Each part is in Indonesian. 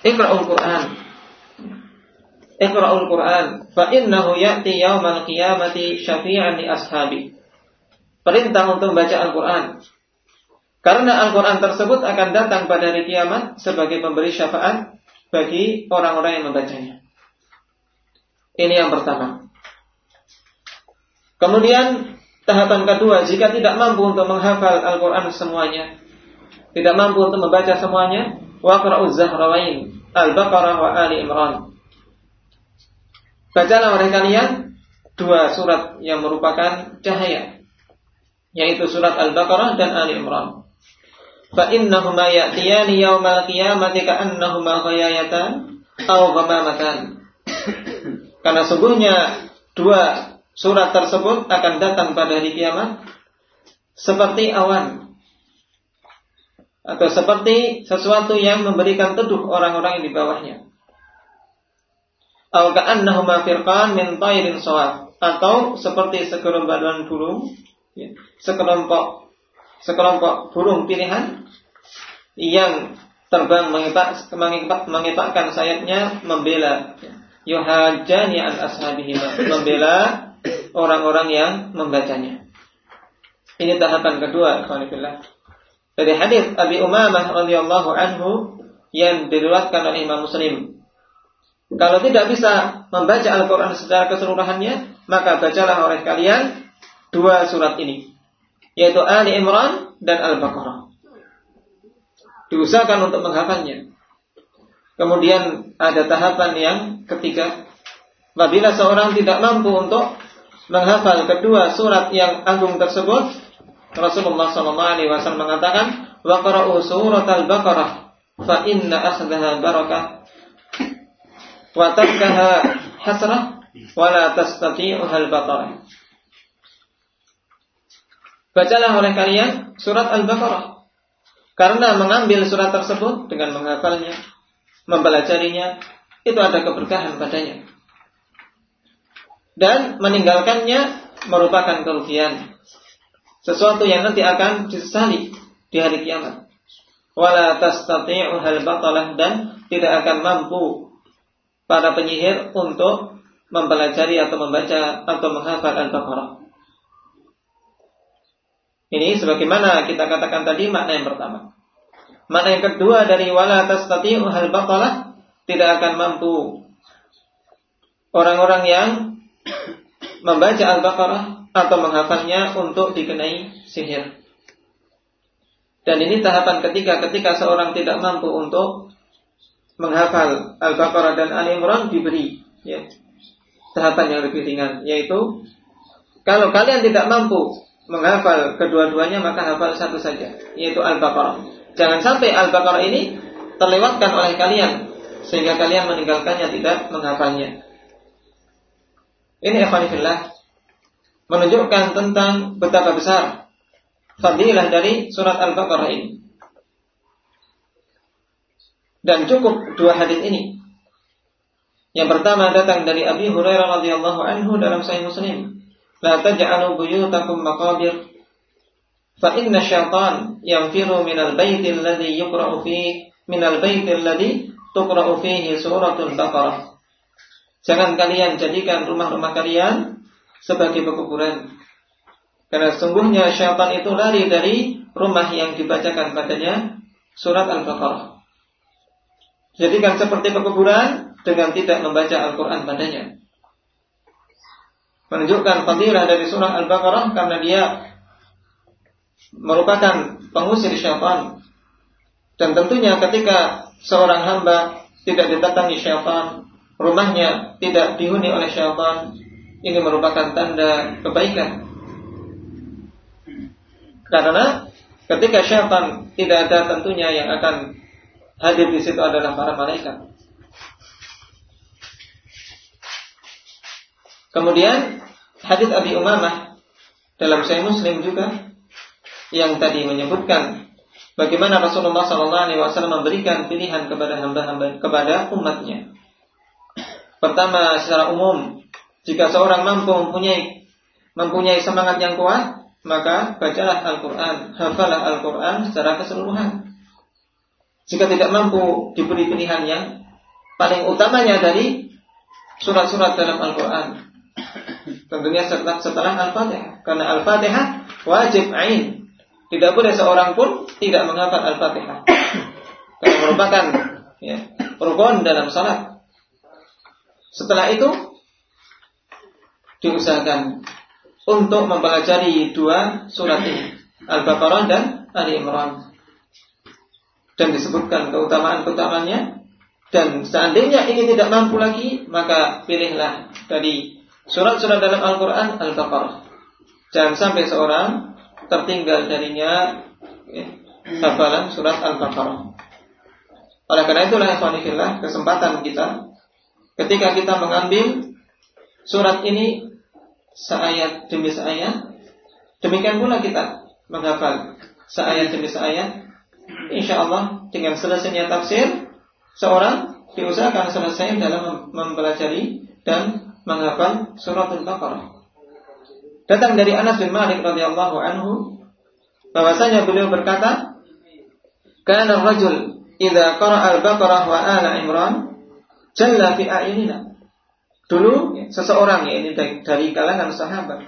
Iqra'ul Quran. Iqra'ul Quran fa innahu ya'ti yaumal qiyamati syafi'an li ashabi. Perintah untuk membaca Al-Qur'an. Karena Al-Qur'an tersebut akan datang pada hari kiamat sebagai pemberi syafaat bagi orang-orang yang membacanya. Ini yang pertama. Kemudian tahapan kedua, jika tidak mampu untuk menghafal Al-Quran semuanya, tidak mampu untuk membaca semuanya, waqra'uz zahrawain Al-Baqarah wa Ali Imran. Bacalah oleh kalian dua surat yang merupakan cahaya, yaitu surat Al-Baqarah dan Ali Imran. Fa innahuma ya'tiyani yaumal qiyamati ka'annahuma ghayayatan aw ghamamatan. Karena sungguhnya dua surat tersebut akan datang pada hari kiamat seperti awan atau seperti sesuatu yang memberikan teduh orang-orang yang di bawahnya. Atau seperti segerombolan burung ya, sekelompok sekelompok burung pilihan yang terbang mengipak, mengipak, mengipakkan sayapnya membela yuhajani an ashabihima membela orang-orang yang membacanya. Ini tahapan kedua, ikhwanillah. Dari hadis Abi Umamah radhiyallahu anhu yang diriwayatkan oleh Imam Muslim. Kalau tidak bisa membaca Al-Quran secara keseluruhannya, maka bacalah oleh kalian dua surat ini yaitu Ali Imran dan Al-Baqarah. Diusahakan untuk menghafalnya. Kemudian ada tahapan yang ketiga. Apabila seorang tidak mampu untuk menghafal kedua surat yang agung tersebut, Rasulullah SAW mengatakan, "Waqra'u surat al-Baqarah, fa inna akhdaha barakah, wa tarkaha hasrah, wa la tastati'uha al-batarah." Bacalah oleh kalian surat Al-Baqarah. Karena mengambil surat tersebut dengan menghafalnya, mempelajarinya, itu ada keberkahan padanya. Dan meninggalkannya merupakan kerugian. Sesuatu yang nanti akan disesali di hari kiamat. Wala tastati'uhal batalah dan tidak akan mampu para penyihir untuk mempelajari atau membaca atau menghafal Al-Baqarah. Ini sebagaimana kita katakan tadi makna yang pertama. Makna yang kedua dari wala tastati'u hal batalah tidak akan mampu orang-orang yang membaca Al-Baqarah atau menghafalnya untuk dikenai sihir. Dan ini tahapan ketiga ketika seorang tidak mampu untuk menghafal Al-Baqarah dan Ali Imran diberi ya, tahapan yang lebih ringan yaitu kalau kalian tidak mampu menghafal kedua-duanya maka hafal satu saja yaitu Al-Baqarah. Jangan sampai Al-Baqarah ini terlewatkan oleh kalian sehingga kalian meninggalkannya tidak menghafalnya. Ini ikhwanillah menunjukkan tentang betapa besar fadilah dari surat Al-Baqarah ini. Dan cukup dua hadis ini. Yang pertama datang dari Abi Hurairah radhiyallahu anhu dalam Sahih Muslim La taj'alu buyutakum maqabir fa inna syaitan yanfiru minal baiti alladhi yuqra'u fihi minal baiti alladhi tuqra'u fihi suratul Baqarah. Jangan kalian jadikan rumah-rumah kalian sebagai pekuburan. Karena sungguhnya syaitan itu lari dari rumah yang dibacakan padanya surat Al-Baqarah. Jadikan seperti pekuburan dengan tidak membaca Al-Quran padanya menunjukkan fadilah dari surah Al-Baqarah karena dia merupakan pengusir syaitan. Dan tentunya ketika seorang hamba tidak didatangi syaitan, rumahnya tidak dihuni oleh syaitan, ini merupakan tanda kebaikan. Karena ketika syaitan tidak ada tentunya yang akan hadir di situ adalah para malaikat. Kemudian hadis Abi Umamah dalam Sahih Muslim juga yang tadi menyebutkan bagaimana Rasulullah SAW memberikan pilihan kepada hamba-hamba kepada umatnya. Pertama, secara umum, jika seorang mampu mempunyai mempunyai semangat yang kuat, maka bacalah Al-Quran, hafalah Al-Quran secara keseluruhan. Jika tidak mampu diberi pilihan yang paling utamanya dari surat-surat dalam Al-Quran. Tentunya setelah, setelah Al-Fatihah. Karena Al-Fatihah wajib ain. Tidak boleh seorang pun tidak menghafal Al-Fatihah. Karena merupakan ya, rukun dalam salat. Setelah itu diusahakan untuk mempelajari dua surat ini, Al-Baqarah dan Ali Imran. Dan disebutkan keutamaan-keutamaannya dan seandainya ini tidak mampu lagi, maka pilihlah dari surat-surat dalam Al-Quran Al-Baqarah. Jangan sampai seorang tertinggal darinya ya, hafalan surat Al-Baqarah. Oleh karena itulah ikhwanifillah kesempatan kita ketika kita mengambil surat ini seayat demi seayat, demikian pula kita menghafal seayat demi seayat. Insya Allah dengan selesainya tafsir, seorang diusahakan selesai dalam mempelajari dan menghafal surat Al-Baqarah. Datang dari Anas bin Malik radhiyallahu anhu bahwasanya beliau berkata, "Kana rajul idza qara'a al-Baqarah wa ala Imran jalla fi a'yunina." Dulu seseorang ya ini dari, dari kalangan sahabat.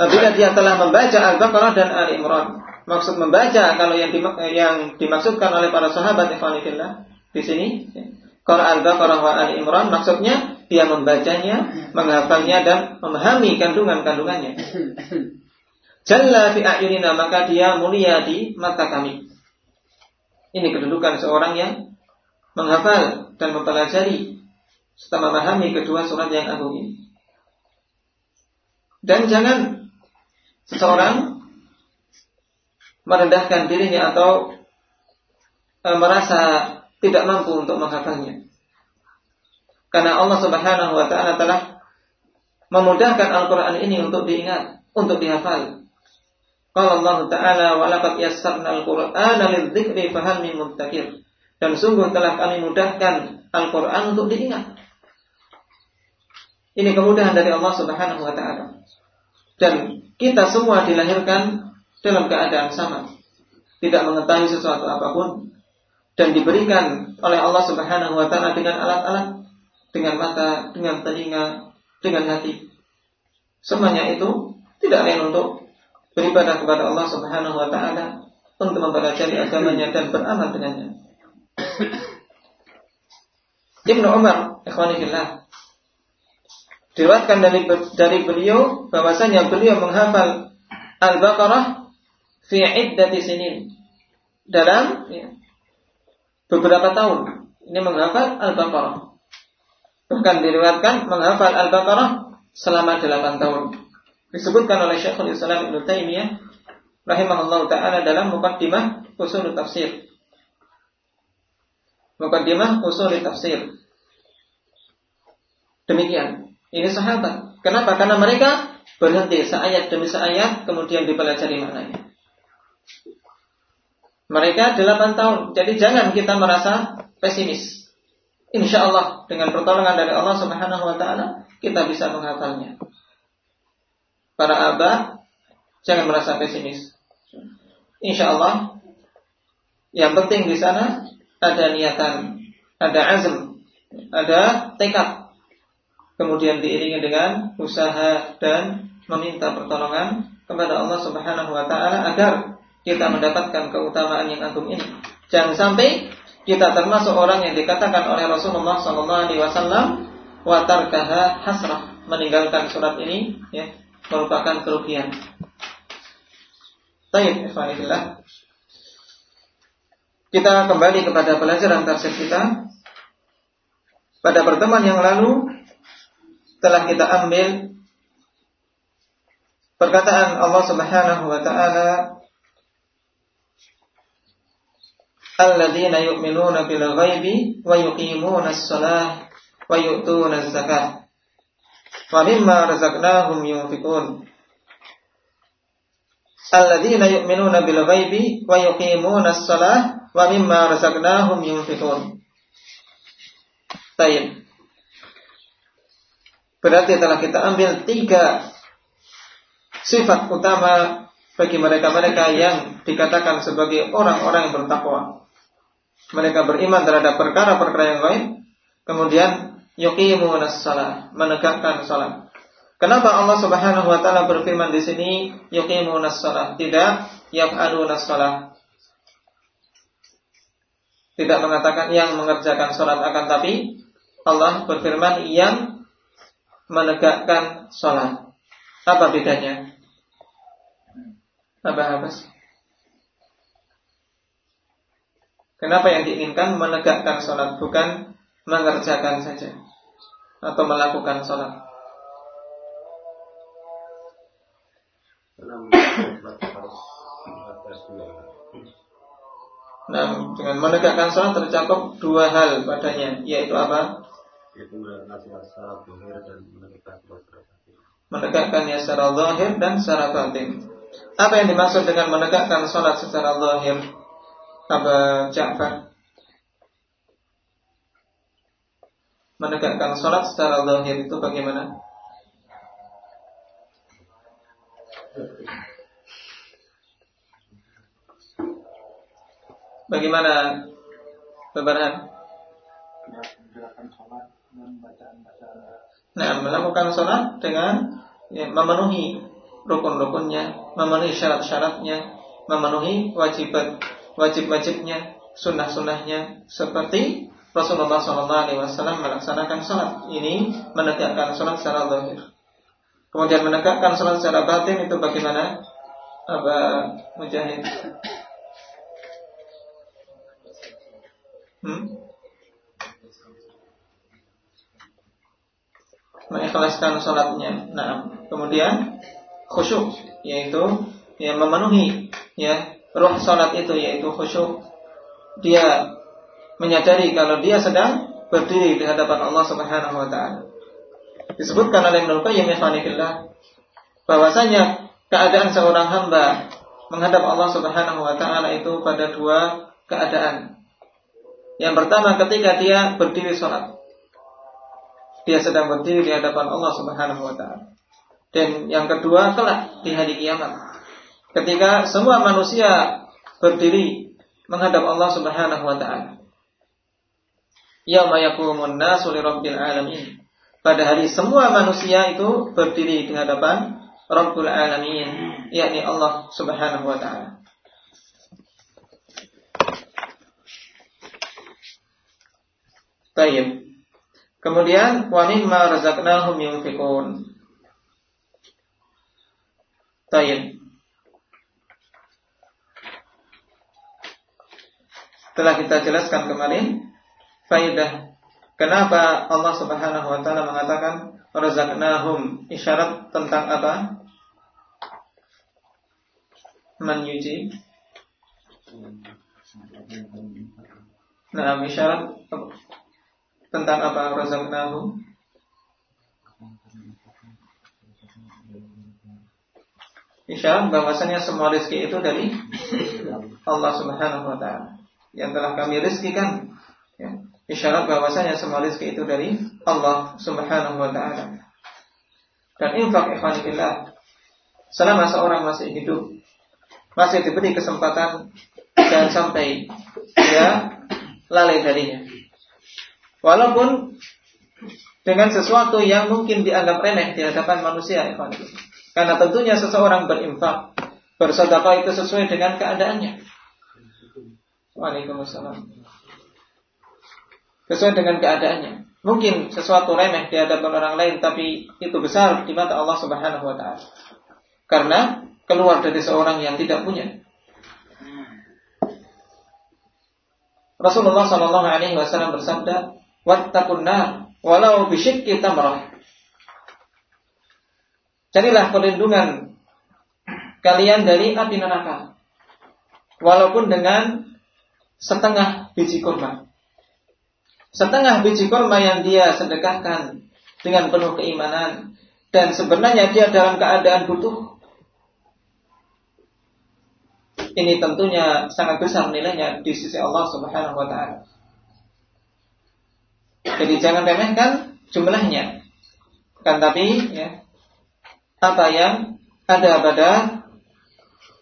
Apabila dia telah membaca Al-Baqarah dan Ali Imran, maksud membaca kalau yang, yang dimaksudkan oleh para sahabat Ikhwanillah di sini ya, Al-Baqarah wa Ali Imran maksudnya dia membacanya, menghafalnya dan memahami kandungan-kandungannya. Jalla fi a'yunina maka dia mulia di mata kami. Ini kedudukan seorang yang menghafal dan mempelajari serta memahami kedua surat yang agung ini. Dan jangan seseorang merendahkan dirinya atau e, merasa tidak mampu untuk menghafalnya. Karena Allah Subhanahu wa taala telah memudahkan Al-Qur'an ini untuk diingat, untuk dihafal. Qala Allah Ta'ala wa yassarna al-Qur'ana lidzikri fahal min. Dan sungguh telah kami mudahkan Al-Qur'an untuk diingat. Ini kemudahan dari Allah Subhanahu wa taala. Dan kita semua dilahirkan dalam keadaan sama. Tidak mengetahui sesuatu apa pun dan diberikan oleh Allah Subhanahu wa taala dengan alat-alat, dengan mata, dengan telinga, dengan hati. Semuanya itu tidak lain untuk beribadah kepada Allah Subhanahu wa taala untuk mempelajari agamanya dan beramal dengannya. Ibnu Umar, ikhwani fillah, diriwayatkan dari dari beliau bahwasanya beliau menghafal Al-Baqarah fi iddati sinin dalam ya, beberapa tahun. Ini menghafal Al-Baqarah. Bahkan diriwayatkan menghafal Al-Baqarah selama 8 tahun. Disebutkan oleh Syekhul Islam Ibnu Taimiyah rahimahullah taala dalam mukaddimah usul tafsir. Mukaddimah usul tafsir. Demikian. Ini sahabat. Kenapa? Karena mereka berhenti seayat demi seayat kemudian dipelajari maknanya. Mereka 8 tahun. Jadi jangan kita merasa pesimis. Insya Allah dengan pertolongan dari Allah Subhanahu Wa Taala kita bisa menghafalnya. Para abah jangan merasa pesimis. Insya Allah yang penting di sana ada niatan, ada azm, ada tekad. Kemudian diiringi dengan usaha dan meminta pertolongan kepada Allah Subhanahu wa taala agar kita mendapatkan keutamaan yang agung ini. Jangan sampai kita termasuk orang yang dikatakan oleh Rasulullah Sallallahu Alaihi Wasallam watarkaha hasrah meninggalkan surat ini ya merupakan kerugian. Tayyib, ikhwanillah. Kita kembali kepada pelajaran tafsir kita. Pada pertemuan yang lalu telah kita ambil perkataan Allah Subhanahu wa taala alladzina yu'minuna bil ghaibi wa yuqimuna as-salah wa yu'tuna az-zakah wa mimma razaqnahum yunfiqun. Alladzina yu'minuna bil ghaibi wa yuqimuna as-salah wa mimma razaqnahum yunfiqun. Tayyib Berarti telah kita ambil tiga sifat utama bagi mereka-mereka yang dikatakan sebagai orang-orang yang bertakwa. mereka beriman terhadap perkara-perkara yang lain, kemudian yuqimunas salat, menegakkan salat. Kenapa Allah Subhanahu wa taala berfirman di sini yuqimunas salat, tidak yaf'alunas salat? Tidak mengatakan yang mengerjakan salat akan tapi Allah berfirman yang menegakkan salat. Apa bedanya? Apa apa sih? Kenapa yang diinginkan menegakkan sholat bukan mengerjakan saja atau melakukan sholat? Nah, dengan menegakkan sholat tercakup dua hal padanya, yaitu apa? Menegakkan ya secara zahir dan secara batin. Apa yang dimaksud dengan menegakkan sholat secara zahir? Aba Ja'far menegakkan sholat secara zahir itu bagaimana? Bagaimana Bebaran? Nah, melakukan sholat dengan ya, memenuhi rukun-rukunnya, memenuhi syarat-syaratnya, memenuhi wajibat wajib-wajibnya, sunnah-sunnahnya seperti Rasulullah SAW melaksanakan sholat. Ini menegakkan sholat secara zahir. Kemudian menegakkan sholat secara batin itu bagaimana? Apa Mujahid? Hmm? Mengikhlaskan sholatnya. Nah, kemudian khusyuk, yaitu yang memenuhi ya roh salat itu yaitu khusyuk dia menyadari kalau dia sedang berdiri di hadapan Allah Subhanahu wa taala. Disebutkan oleh Ibnu Qayyim bahwasanya keadaan seorang hamba menghadap Allah Subhanahu wa taala itu pada dua keadaan. Yang pertama ketika dia berdiri salat. Dia sedang berdiri di hadapan Allah Subhanahu wa taala. Dan yang kedua kelak di hari kiamat ketika semua manusia berdiri menghadap Allah Subhanahu wa taala. Yauma yaqumun alamin. Pada hari semua manusia itu berdiri di hadapan Rabbul Alamin, yakni Allah Subhanahu wa taala. Tayyib. Kemudian wa mimma razaqnahum yunfiqun. Tayyib. telah kita jelaskan kemarin faidah kenapa Allah Subhanahu wa taala mengatakan razaqnahum isyarat tentang apa? Man yuji Nah, isyarat tentang apa razaqnahum? Isyarat bahwasanya semua rezeki itu dari Allah Subhanahu wa taala yang telah kami rizkikan. Ya. Isyarat bahwasanya semua rizki itu dari Allah Subhanahu wa taala. Dan infak ikhwanillah selama seorang masih hidup masih diberi kesempatan dan sampai ya lalai darinya. Walaupun dengan sesuatu yang mungkin dianggap remeh di hadapan manusia ikhwanillah. Karena tentunya seseorang berinfak, bersedekah itu sesuai dengan keadaannya. Waalaikumsalam. Sesuai dengan keadaannya. Mungkin sesuatu remeh di hadapan orang lain tapi itu besar di mata Allah Subhanahu wa taala. Karena keluar dari seorang yang tidak punya. Rasulullah Shallallahu alaihi wasallam bersabda, "Wattaqun walau bisyikki tamrah." Carilah perlindungan kalian dari api neraka walaupun dengan setengah biji kurma. Setengah biji kurma yang dia sedekahkan dengan penuh keimanan dan sebenarnya dia dalam keadaan butuh. Ini tentunya sangat besar nilainya di sisi Allah Subhanahu wa taala. Jadi jangan remehkan jumlahnya. Kan tapi ya apa yang ada pada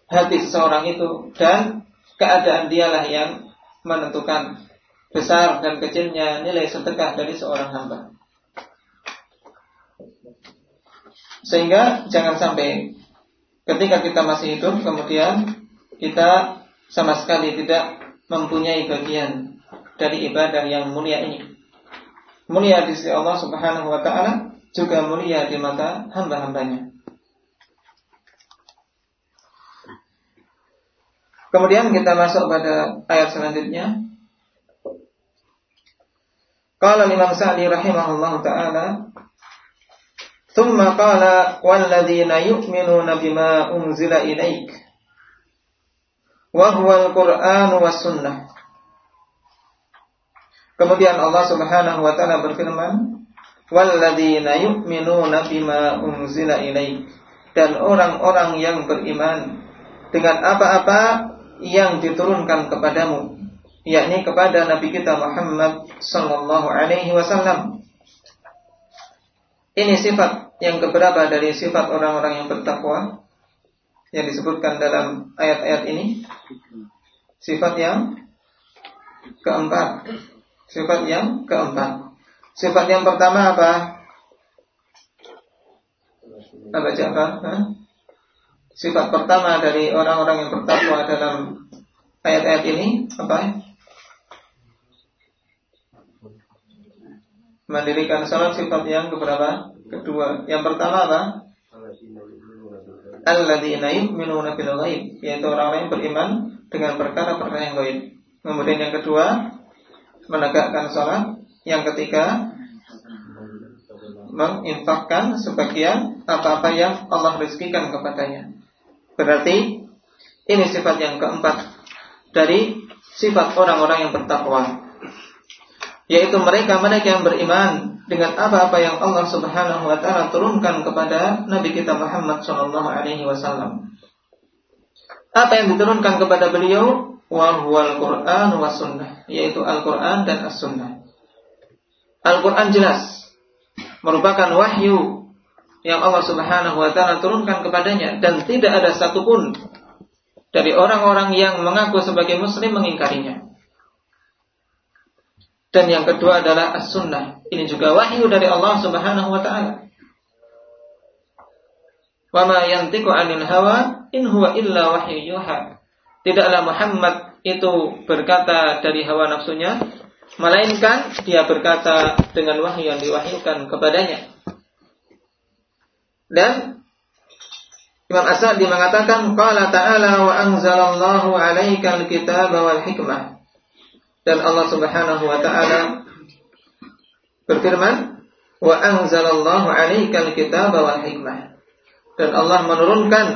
hati seseorang itu dan keadaan dialah yang menentukan besar dan kecilnya nilai sedekah dari seorang hamba. Sehingga jangan sampai ketika kita masih hidup kemudian kita sama sekali tidak mempunyai bagian dari ibadah yang mulia ini. Mulia di sisi Allah Subhanahu wa taala juga mulia di mata hamba-hambanya. Kemudian kita masuk pada ayat selanjutnya. Qala Imam Sa'di rahimahullah taala Thumma qala walladzina yu'minuna bima unzila ilaik wa huwa al-Qur'an sunnah Kemudian Allah Subhanahu wa taala berfirman walladzina yu'minuna bima unzila ilaik. Dan orang-orang yang beriman dengan apa-apa yang diturunkan kepadamu yakni kepada Nabi kita Muhammad sallallahu alaihi wasallam. Ini sifat yang keberapa dari sifat orang-orang yang bertakwa yang disebutkan dalam ayat-ayat ini? Sifat yang keempat sifat yang keempat Sifat yang pertama apa? Apa Ja'far? Sifat pertama dari orang-orang yang bertakwa dalam ayat-ayat ini apa? Mendirikan salat sifat yang keberapa? Kedua. Yang pertama apa? Alladzina yu'minuna bil ghaib, yaitu orang-orang yang beriman dengan perkara-perkara yang gaib. Kemudian yang kedua, menegakkan salat yang ketiga menginfakkan sebagian apa-apa yang Allah rezekikan kepadanya. Berarti ini sifat yang keempat dari sifat orang-orang yang bertakwa. Yaitu mereka-mereka yang beriman dengan apa-apa yang Allah Subhanahu wa taala turunkan kepada Nabi kita Muhammad sallallahu alaihi wasallam. Apa yang diturunkan kepada beliau? Wa huwal Qur'an wa sunnah, yaitu Al-Qur'an dan As-Sunnah. Al-Quran jelas merupakan wahyu yang Allah Subhanahu wa taala turunkan kepadanya dan tidak ada satupun dari orang-orang yang mengaku sebagai muslim mengingkarinya. Dan yang kedua adalah as-sunnah. Ini juga wahyu dari Allah Subhanahu wa taala. Wa ma yantiqu 'anil hawa in huwa illa wahyu yuha. Tidaklah Muhammad itu berkata dari hawa nafsunya, melainkan dia berkata dengan wahyu yang diwahyukan kepadanya. Dan Imam As-Sa'di mengatakan qala ta'ala wa anzalallahu 'alaika al-kitaba wal hikmah. Dan Allah Subhanahu wa taala berfirman wa anzalallahu 'alaika al-kitaba wal hikmah. Dan Allah menurunkan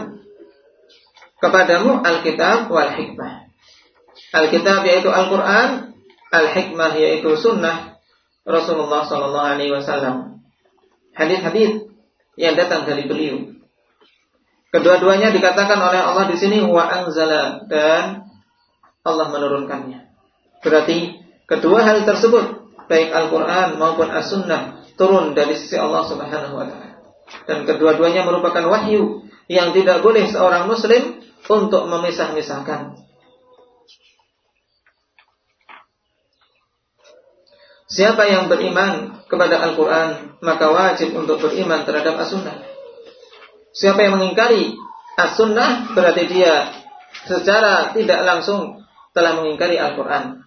kepadamu Alkitab wal hikmah. Alkitab yaitu Al-Qur'an al-hikmah yaitu sunnah Rasulullah Sallallahu Alaihi Wasallam. Hadis-hadis yang datang dari beliau. Kedua-duanya dikatakan oleh Allah di sini wa anzala dan Allah menurunkannya. Berarti kedua hal tersebut baik Al-Qur'an maupun As-Sunnah turun dari sisi Allah Subhanahu wa taala. Dan kedua-duanya merupakan wahyu yang tidak boleh seorang muslim untuk memisah-misahkan. Siapa yang beriman kepada Al-Quran Maka wajib untuk beriman terhadap As-Sunnah Siapa yang mengingkari As-Sunnah Berarti dia secara tidak langsung Telah mengingkari Al-Quran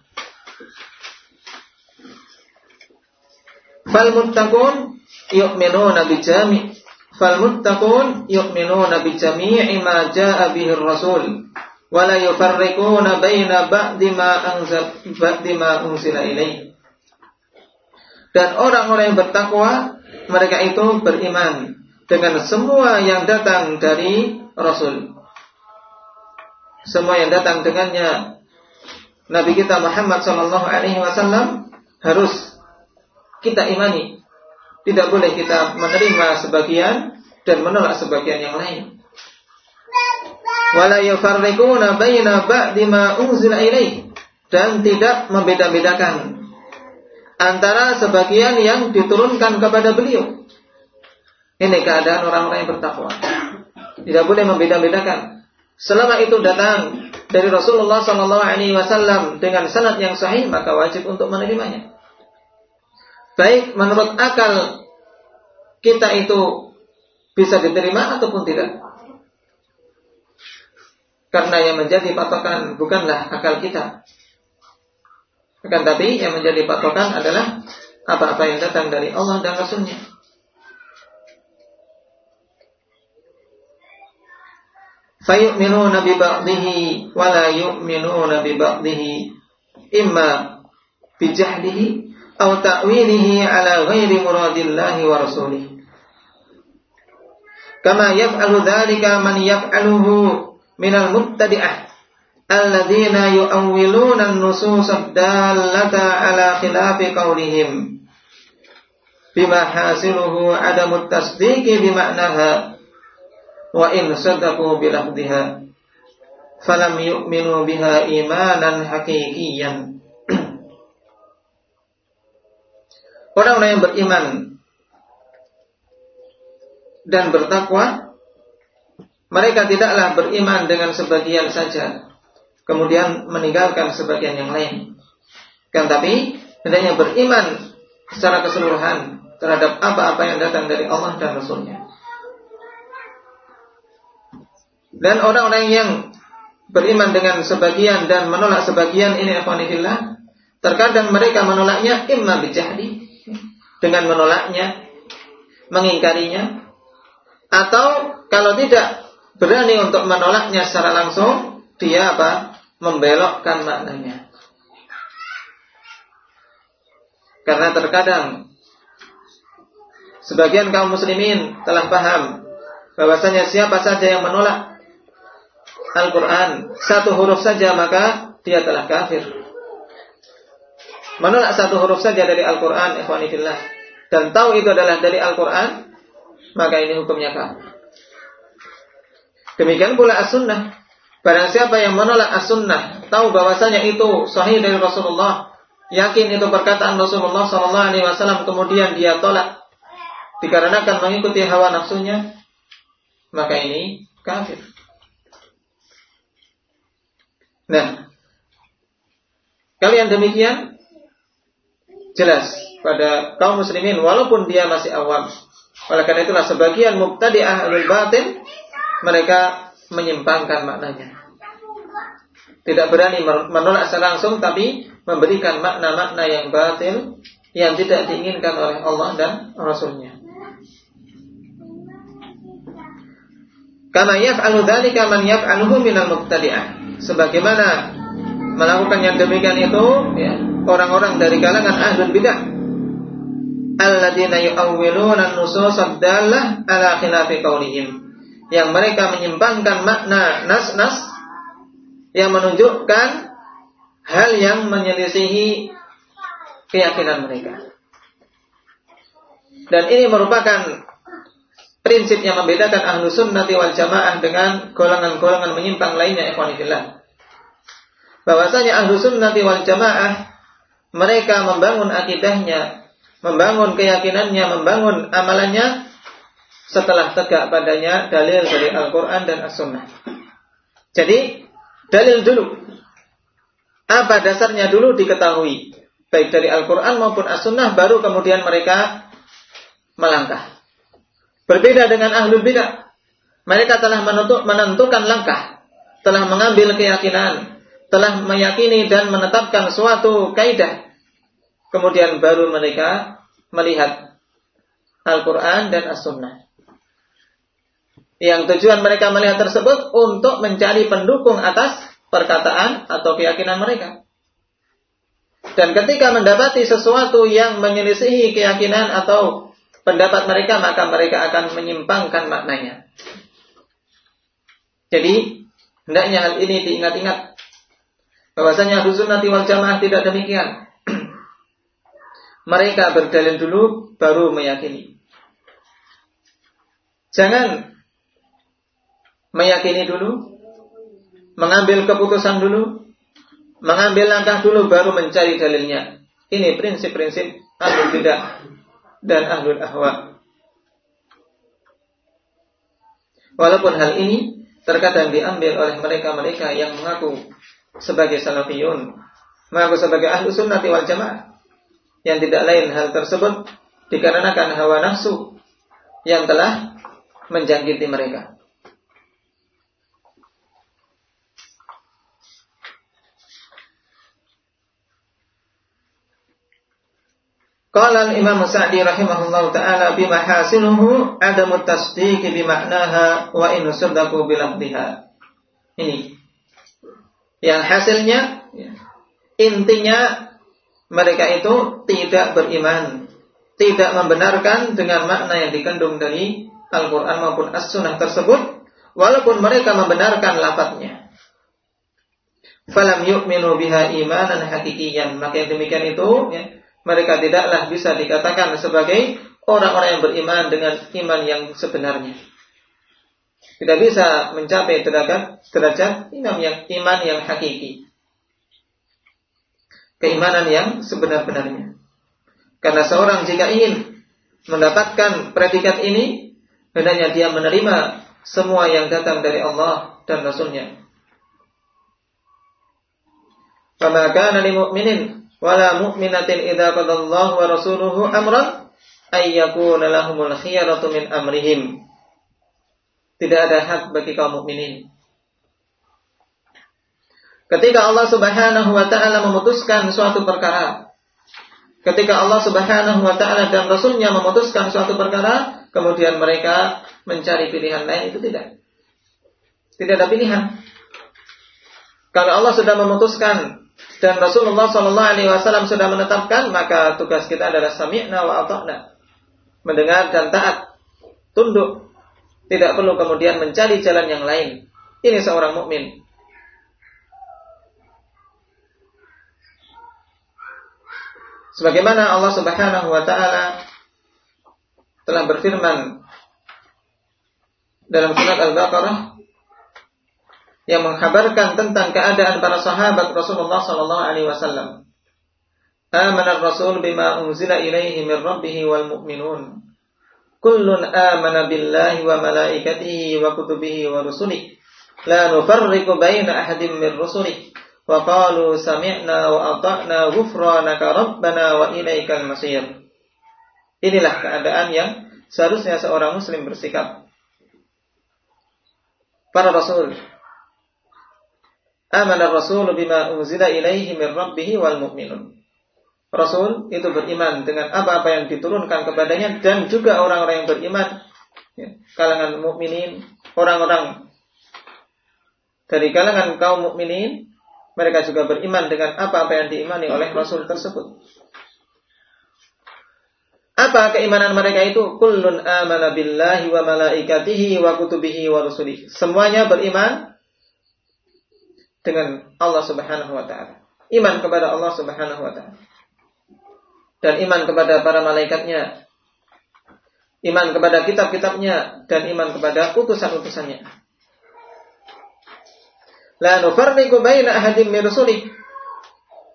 Fal muttaqun yu'minuna bijami' Fal muttaqun yu'minuna bijami'i ma ja'a bihi rasul wa la yufarriquna baina ba'di ma anzal ba'di ma unzila ilaihi dan orang-orang yang bertakwa mereka itu beriman dengan semua yang datang dari Rasul. Semua yang datang dengannya Nabi kita Muhammad Sallallahu Alaihi Wasallam harus kita imani. Tidak boleh kita menerima sebagian dan menolak sebagian yang lain. Wala yufarriquna baina ba'di ma unzila dan tidak membeda-bedakan antara sebagian yang diturunkan kepada beliau. Ini keadaan orang-orang yang bertakwa. Tidak boleh membeda-bedakan. Selama itu datang dari Rasulullah Wasallam dengan sanad yang sahih maka wajib untuk menerimanya. Baik menurut akal kita itu bisa diterima ataupun tidak. Karena yang menjadi patokan bukanlah akal kita. Akan tapi yang menjadi patokan adalah apa-apa yang datang dari Allah dan Rasulnya. Fayu'minuna bi ba'dihi wa la yu'minuna bi aw ta'wilihi ala ghairi muradillahi wa rasulih. Kama yaf'alu dhalika man yaf'aluhu minal mubtadi'ah alladzina yu'awwiluna an-nusus ad-dallata ala khilafi qawlihim bima hasiluhu adamu tasdiqi bima'naha wa in sadaqu bilafdhiha falam yu'minu biha imanan hakikiyan orang-orang yang beriman dan bertakwa mereka tidaklah beriman dengan sebagian saja kemudian meninggalkan sebagian yang lain. Kan tapi hendaknya beriman secara keseluruhan terhadap apa-apa yang datang dari Allah dan Rasulnya. Dan orang-orang yang beriman dengan sebagian dan menolak sebagian ini akhwanillah, terkadang mereka menolaknya imma bijahdi dengan menolaknya, mengingkarinya, atau kalau tidak berani untuk menolaknya secara langsung, dia apa? membelokkan maknanya. Karena terkadang sebagian kaum muslimin telah paham bahwasanya siapa saja yang menolak Al-Quran satu huruf saja maka dia telah kafir. Menolak satu huruf saja dari Al-Quran, ikhwanifillah, dan tahu itu adalah dari Al-Quran, maka ini hukumnya kafir. Demikian pula as-sunnah. Barang siapa yang menolak as-sunnah, tahu bahwasanya itu sahih dari Rasulullah, yakin itu perkataan Rasulullah wasallam kemudian dia tolak dikarenakan mengikuti hawa nafsunya, maka ini kafir. Nah, kalian demikian jelas pada kaum muslimin walaupun dia masih awam. Oleh karena itulah sebagian mubtadi'ah ahlul batin mereka menyimpangkan maknanya tidak berani menolak secara langsung tapi memberikan makna-makna yang batil yang tidak diinginkan oleh Allah dan Rasulnya. Karena yaf'alu dzalika man yaf'aluhu minal mubtadi'ah. Sebagaimana melakukan yang demikian itu ya, orang-orang dari kalangan ahlul bidah alladzina yu'awwiluna an-nusus ad-dallah ala khilafi qaulihim yang mereka menyimpangkan makna nas-nas yang menunjukkan hal yang menyelisihi keyakinan mereka. Dan ini merupakan prinsip yang membedakan ahlu sunnati wal jamaah dengan golongan-golongan menyimpang lainnya ikhwanifillah. Bahwasanya ahlu sunnati wal jamaah mereka membangun akidahnya, membangun keyakinannya, membangun amalannya setelah tegak padanya dalil dari Al-Quran dan As-Sunnah. Jadi Dalil dulu. Apa dasarnya dulu diketahui. Baik dari Al-Quran maupun As-Sunnah baru kemudian mereka melangkah. Berbeda dengan ahlul bidah. Mereka telah menentukan langkah. Telah mengambil keyakinan. Telah meyakini dan menetapkan suatu kaidah. Kemudian baru mereka melihat Al-Quran dan As-Sunnah yang tujuan mereka melihat tersebut untuk mencari pendukung atas perkataan atau keyakinan mereka. Dan ketika mendapati sesuatu yang menyelisihi keyakinan atau pendapat mereka, maka mereka akan menyimpangkan maknanya. Jadi, hendaknya hal ini diingat-ingat. Bahwasanya Sunnati wal Jamaah tidak demikian. Mereka berdalil dulu, baru meyakini. Jangan meyakini dulu, mengambil keputusan dulu, mengambil langkah dulu baru mencari dalilnya. Ini prinsip-prinsip ahlul bidah dan ahlul ahwa. Walaupun hal ini terkadang diambil oleh mereka-mereka yang mengaku sebagai salafiyun, mengaku sebagai ahlu sunnah wal jamaah, yang tidak lain hal tersebut dikarenakan hawa nafsu yang telah menjangkiti mereka. Qala Imam Sa'di rahimahullahu taala bima hasiluhu adamu tasdiq bi ma'naha wa in saddaqu bi lafdhiha. Ini. Yang hasilnya intinya mereka itu tidak beriman, tidak membenarkan dengan makna yang dikandung dari Al-Qur'an maupun As-Sunnah tersebut walaupun mereka membenarkan lafadznya. Falam yu'minu biha imanan hakikiyan. Maka yang demikian itu ya, mereka tidaklah bisa dikatakan sebagai orang-orang yang beriman dengan iman yang sebenarnya. Tidak bisa mencapai derajat derajat iman yang iman yang hakiki. Keimanan yang sebenar-benarnya. Karena seorang jika ingin mendapatkan predikat ini, hendaknya dia menerima semua yang datang dari Allah dan Rasulnya. Fama kana lil mu'minin wala mu'minatin idza qadallahu wa rasuluhu amran ay yakuna lahumul khiyaratu min amrihim. Tidak ada hak bagi kaum mukminin. Ketika Allah Subhanahu wa taala memutuskan suatu perkara, ketika Allah Subhanahu wa taala dan rasulnya memutuskan suatu perkara, kemudian mereka mencari pilihan lain itu tidak. Tidak ada pilihan. Kalau Allah sudah memutuskan dan Rasulullah Shallallahu Alaihi Wasallam sudah menetapkan, maka tugas kita adalah sami'na wa ata'na. Mendengar dan taat, tunduk. Tidak perlu kemudian mencari jalan yang lain. Ini seorang mukmin. Sebagaimana Allah Subhanahu wa taala telah berfirman dalam surat Al-Baqarah yang mengkhabarkan tentang keadaan para sahabat Rasulullah sallallahu alaihi wasallam. Amana ar-rasul bima unzila ilaihi min rabbih wal mu'minun. Kullun amana billahi wa malaikatihi wa kutubihi wa rusulihi. La nufarriqu baina ahadin min rusulihi. Wa ata'na ghufranaka rabbana wa ilaikal masir. Inilah keadaan yang seharusnya seorang muslim bersikap. Para rasul Amana Rasul bima unzila ilaihi min rabbih wal mu'minun. Rasul itu beriman dengan apa-apa yang diturunkan kepadanya dan juga orang-orang yang beriman ya, kalangan mukminin, orang-orang dari kalangan kaum mukminin mereka juga beriman dengan apa-apa yang diimani oleh Rasul tersebut. Apa keimanan mereka itu? Kullun amana billahi wa malaikatihi wa kutubihi wa rusulihi. Semuanya beriman dengan Allah Subhanahu wa taala. Iman kepada Allah Subhanahu wa taala. Dan iman kepada para malaikatnya. Iman kepada kitab-kitabnya dan iman kepada utusan-utusannya. La nufarriqu baina ahadin min rusulih.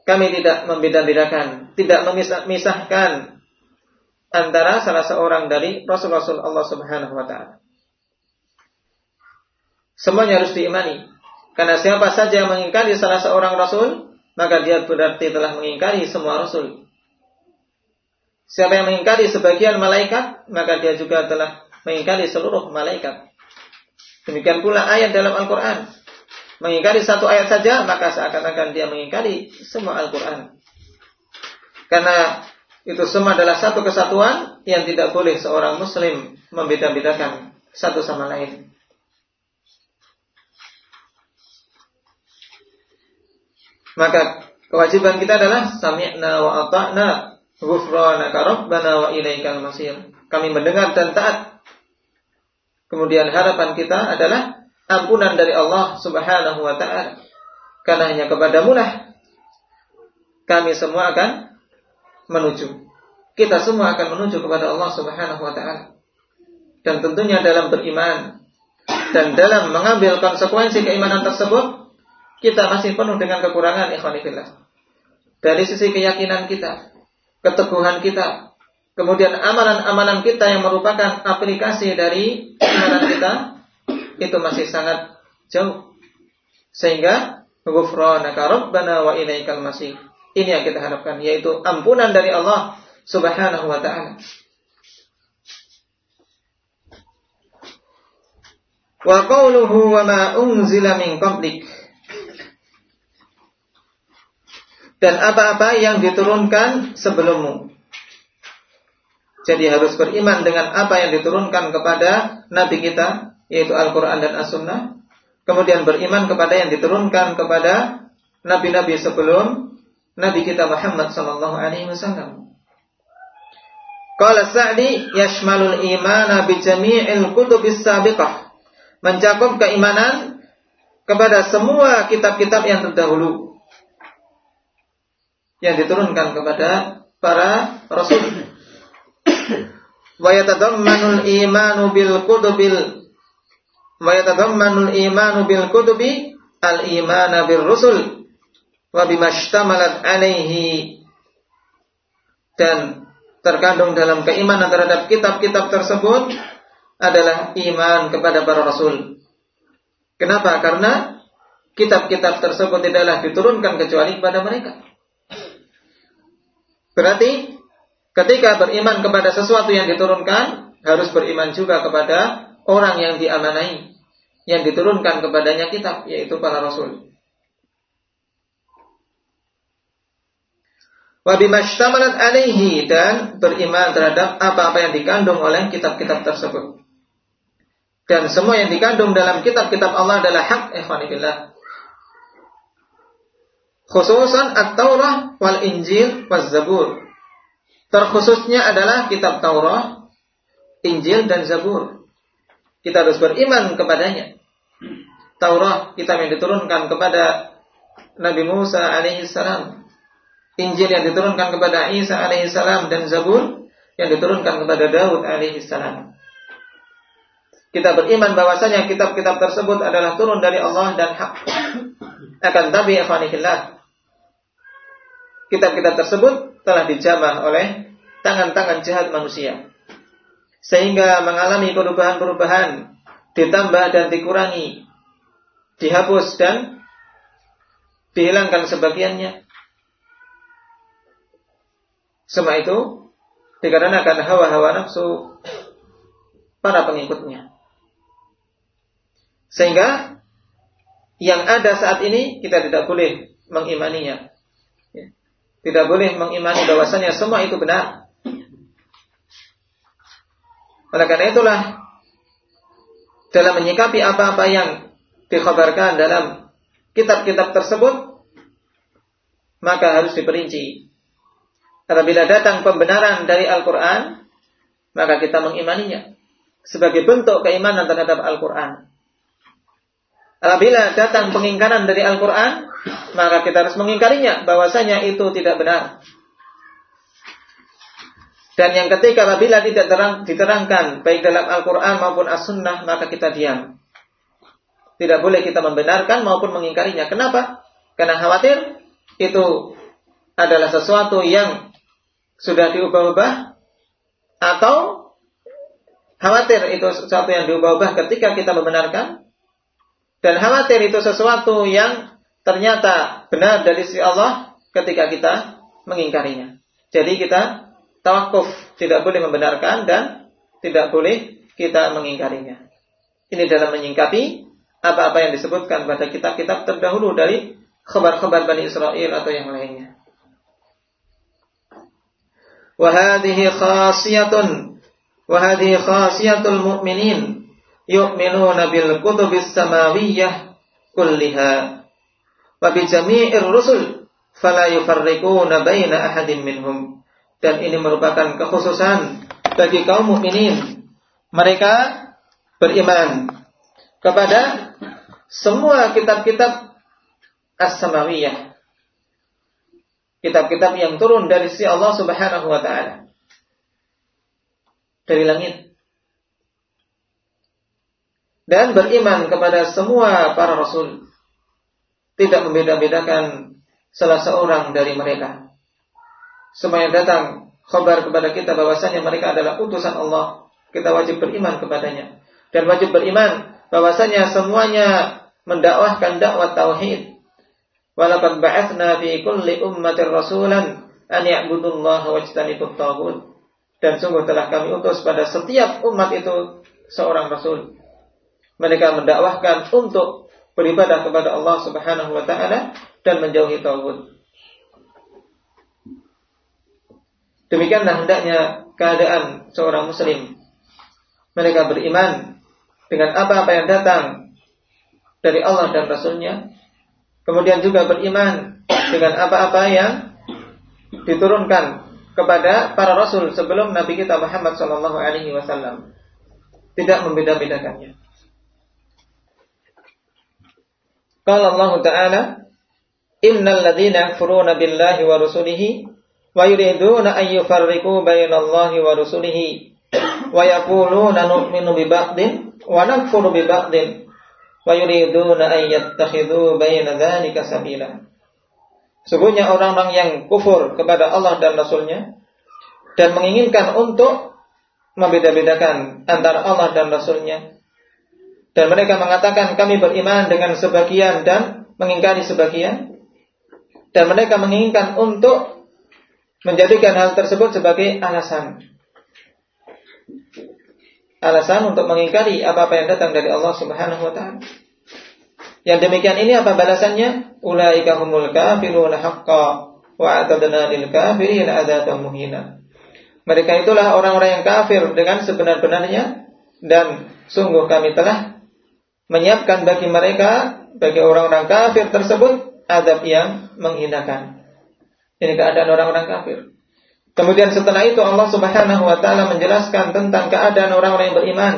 Kami tidak membeda-bedakan, tidak memisahkan antara salah seorang dari rasul-rasul Allah Subhanahu wa taala. Semuanya harus diimani karena siapa saja yang mengingkari salah seorang rasul, maka dia berarti telah mengingkari semua rasul. Siapa yang mengingkari sebagian malaikat, maka dia juga telah mengingkari seluruh malaikat. Demikian pula ayat dalam Al-Quran. Mengingkari satu ayat saja, maka seakan-akan dia mengingkari semua Al-Quran. Karena itu semua adalah satu kesatuan yang tidak boleh seorang muslim membeda-bedakan satu sama lain. Maka kewajiban kita adalah sami'na wa ata'na ghufranaka rabbana wa ilaikal masir. Kami mendengar dan taat. Kemudian harapan kita adalah ampunan dari Allah Subhanahu wa taala. Karena hanya kepadamu lah kami semua akan menuju. Kita semua akan menuju kepada Allah Subhanahu wa taala. Dan tentunya dalam beriman dan dalam mengambil konsekuensi keimanan tersebut kita masih penuh dengan kekurangan ikhwanifillah. Dari sisi keyakinan kita, keteguhan kita, kemudian amalan-amalan kita yang merupakan aplikasi dari keimanan kita, itu masih sangat jauh. Sehingga ghufranaka rabbana wa ilaikal masih. Ini yang kita harapkan yaitu ampunan dari Allah Subhanahu wa taala. Wa qawluhu wa ma unzila min qablik. Dan apa-apa yang diturunkan sebelummu. Jadi harus beriman dengan apa yang diturunkan kepada Nabi kita, yaitu Al-Quran dan As-Sunnah. Kemudian beriman kepada yang diturunkan kepada Nabi-Nabi sebelum Nabi kita Muhammad Sallallahu Alaihi Wasallam. Qala Sa'di yashmalul imana bi jami'il kutubis sabiqah. Mencakup keimanan kepada semua kitab-kitab yang terdahulu yang diturunkan kepada para rasul wa yatadammanul imanu bil kutubil wa yatadammanul imanu bil kutubi al imana bir rusul wa alaihi dan terkandung dalam keimanan terhadap kitab-kitab tersebut adalah iman kepada para rasul. Kenapa? Karena kitab-kitab tersebut tidaklah diturunkan kecuali kepada mereka. Berarti Ketika beriman kepada sesuatu yang diturunkan, harus beriman juga kepada orang yang diamanai, yang diturunkan kepadanya kitab, yaitu para rasul. Wabimastamalat alaihi dan beriman terhadap apa-apa yang dikandung oleh kitab-kitab tersebut. Dan semua yang dikandung dalam kitab-kitab Allah adalah hak ikhwanillah. Khususan At-Taurah wal Injil wal Zabur. Terkhususnya adalah kitab Taurat, Injil dan Zabur. Kita harus beriman kepadanya. Taurat kitab yang diturunkan kepada Nabi Musa alaihissalam. Injil yang diturunkan kepada Isa alaihissalam dan Zabur yang diturunkan kepada Daud alaihissalam. Kita beriman bahwasanya kitab-kitab tersebut adalah turun dari Allah dan hak. Akan tapi ikhwanillah. Kitab-kitab tersebut telah dijamah oleh tangan-tangan jahat manusia. Sehingga mengalami perubahan-perubahan, ditambah dan dikurangi, dihapus dan dihilangkan sebagiannya. Semua itu dikarenakan hawa-hawa nafsu para pengikutnya. Sehingga yang ada saat ini kita tidak boleh mengimaninya. Tidak boleh mengimani bahwasanya semua itu benar. Oleh karena itulah dalam menyikapi apa-apa yang dikhabarkan dalam kitab-kitab tersebut maka harus diperinci. Apabila datang pembenaran dari Al-Quran, maka kita mengimaninya sebagai bentuk keimanan terhadap Al-Quran. Apabila datang pengingkaran dari Al-Quran, maka kita harus mengingkarinya bahwasanya itu tidak benar. Dan yang ketiga apabila tidak terang, diterangkan baik dalam Al-Quran maupun As-Sunnah maka kita diam. Tidak boleh kita membenarkan maupun mengingkarinya. Kenapa? Karena khawatir itu adalah sesuatu yang sudah diubah-ubah atau khawatir itu sesuatu yang diubah-ubah ketika kita membenarkan dan khawatir itu sesuatu yang ternyata benar dari sisi Allah ketika kita mengingkarinya. Jadi kita tawakuf, tidak boleh membenarkan dan tidak boleh kita mengingkarinya. Ini dalam menyingkapi apa-apa yang disebutkan pada kitab-kitab terdahulu dari khabar-khabar Bani Israel atau yang lainnya. Wahadihi khasiyatun Wahadihi khasiyatul mu'minin yu'minuna bil kutubis samawiyyah kulliha wa bi jami'ir rusul fala yufarriquna baina ahadin minhum dan ini merupakan kekhususan bagi kaum mukminin mereka beriman kepada semua kitab-kitab as-samawiyah kitab-kitab yang turun dari si Allah Subhanahu wa taala dari langit dan beriman kepada semua para rasul. Tidak membeda-bedakan salah seorang dari mereka. Semua yang datang khabar kepada kita bahwasanya mereka adalah utusan Allah. Kita wajib beriman kepadanya dan wajib beriman bahwasanya semuanya mendakwahkan dakwah tauhid. Walaqad ba'atsna fi kulli ummatin rasulan an ya'budullaha wajtanibut taghut. Dan sungguh telah kami utus pada setiap umat itu seorang rasul. Mereka mendakwahkan untuk beribadah kepada Allah Subhanahu wa taala dan menjauhi tauhid. Demikianlah hendaknya keadaan seorang muslim. Mereka beriman dengan apa-apa yang datang dari Allah dan Rasulnya. Kemudian juga beriman dengan apa-apa yang diturunkan kepada para Rasul sebelum Nabi kita Muhammad Sallallahu Alaihi Wasallam. Tidak membeda-bedakannya. Kalau Allah Ta'ala, Innal yakfuruna billahi wa rusulihi wa yuriduna an yufarriqu bainallahi wa rusulihi. Wa yaquluna nu'minu bi ba'din wa nakfuru bi ba'din. Wa yuriduna an yattakhidhu baina dzalika sabila. Sungguhnya orang-orang yang kufur kepada Allah dan Rasulnya dan menginginkan untuk membeda-bedakan antara Allah dan Rasulnya. Dan mereka mengatakan kami beriman dengan sebagian dan mengingkari sebagian. Dan mereka menginginkan untuk menjadikan hal tersebut sebagai alasan. Alasan untuk mengingkari apa-apa yang datang dari Allah Subhanahu wa taala. Yang demikian ini apa balasannya? Ulaika humul kafiruna haqqa wa atadna lil kafirin adzatan muhina. Mereka itulah orang-orang yang kafir dengan sebenar-benarnya dan sungguh kami telah menyiapkan bagi mereka bagi orang-orang kafir tersebut adab yang menghinakan. Ini keadaan orang-orang kafir. Kemudian setelah itu Allah Subhanahu wa taala menjelaskan tentang keadaan orang-orang yang beriman.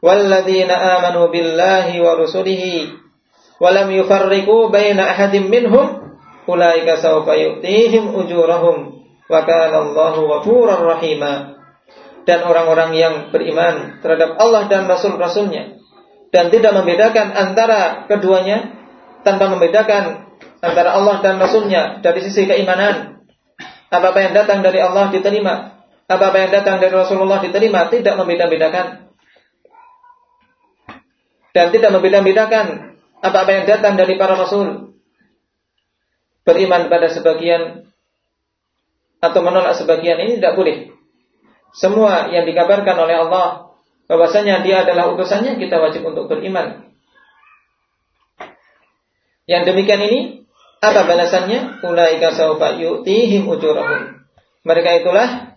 Walladzina amanu billahi wa rusulihi wa lam yufarriqu baina ahadin minhum ulaika sawfa yu'tihim ujurahum wa kana Allahu ghafurur rahima. Dan orang-orang yang beriman terhadap Allah dan rasul-rasulnya dan tidak membedakan antara keduanya tanpa membedakan antara Allah dan Rasulnya dari sisi keimanan. Apa-apa yang datang dari Allah diterima. Apa-apa yang datang dari Rasulullah diterima. Tidak membeda-bedakan. Dan tidak membeda-bedakan apa-apa yang datang dari para Rasul. Beriman pada sebagian atau menolak sebagian ini tidak boleh. Semua yang dikabarkan oleh Allah bahwasanya dia adalah utusannya kita wajib untuk beriman. Yang demikian ini apa balasannya? Ulaika sawfa yu'tihim ujurahum. Mereka itulah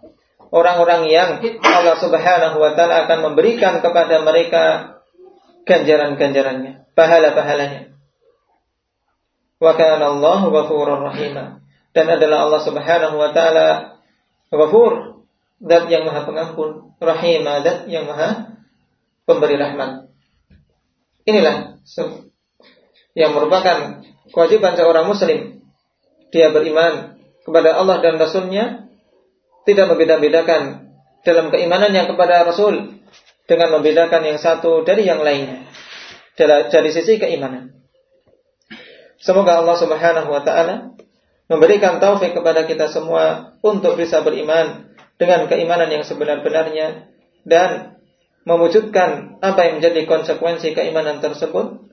orang-orang yang Allah Subhanahu wa taala akan memberikan kepada mereka ganjaran-ganjarannya, pahala-pahalanya. Wa kana Allahu ghafurur rahim. Dan adalah Allah Subhanahu wa taala Ghafur, zat yang Maha Pengampun, Rahim, zat yang Maha Pemberi rahmat. Inilah yang merupakan kewajiban seorang muslim dia beriman kepada Allah dan Rasulnya tidak membeda-bedakan dalam keimanannya kepada Rasul dengan membedakan yang satu dari yang lainnya dari, dari sisi keimanan. Semoga Allah Subhanahu wa taala memberikan taufik kepada kita semua untuk bisa beriman dengan keimanan yang sebenar-benarnya dan mewujudkan apa yang menjadi konsekuensi keimanan tersebut